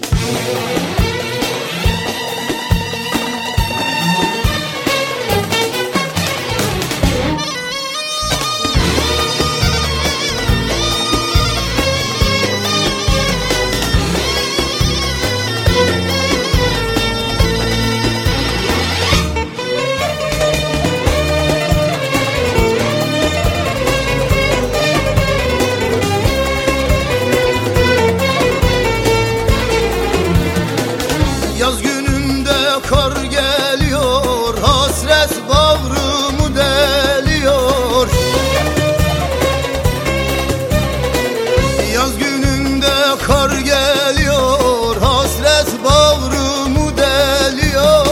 Yaz kar geliyor Hasret bağrımı deliyor. Yaz gününde kar geliyor Hasret bağrımı deliyor.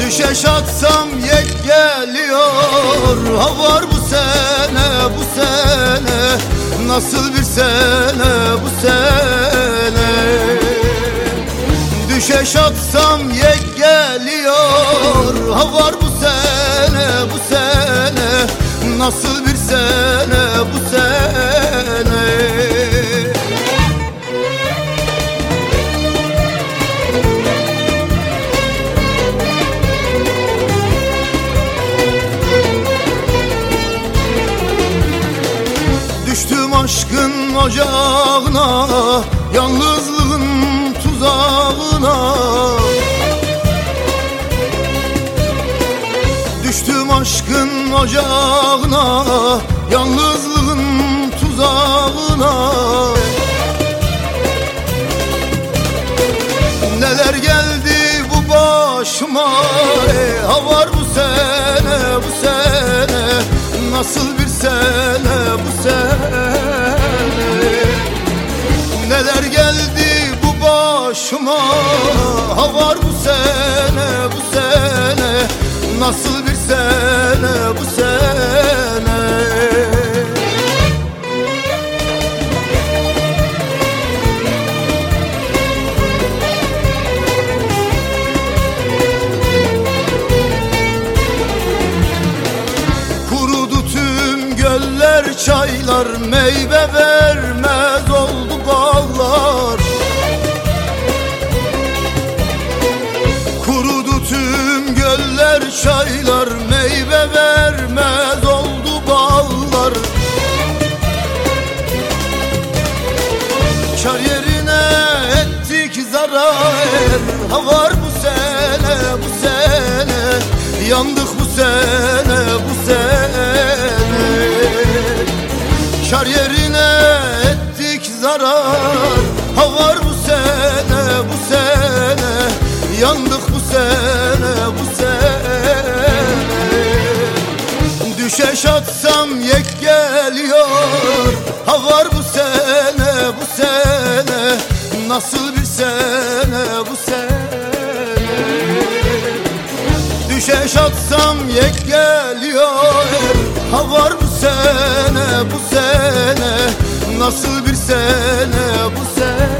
Düşeş atsam yek geliyor Ha var bu sene bu sene Nasıl bir sene bu sene Düşeş atsam yek geliyor. Ha var bu sene bu sene. Nasıl bir sene bu sene? Düştüm aşkın ocağına Yalnızlığın ocağına Yalnızlığın tuzağına. Neler geldi bu başıma e, Ha var bu sene bu sene. Nasıl bir sene bu sene? Neler geldi bu başıma Ha var bu sene bu sene. Nasıl bir sene göller çaylar Meyve vermez oldu bağlar. Kurudu tüm göller çaylar Meyve vermez oldu bağlar. Kar yerine ettik zarar Ha var bu sene bu sene. Yandık Kar yerine ettik zarar. Ha var bu sene bu sene Yandık bu sene bu sene. Düşeş atsam yek geliyor. Ha var bu sene bu sene Nasıl bir sene bu sene. Düşeş atsam yek geliyor. Ha var bu sene bu sene Nasıl bir sene bu sene?